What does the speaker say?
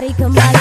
body, come on.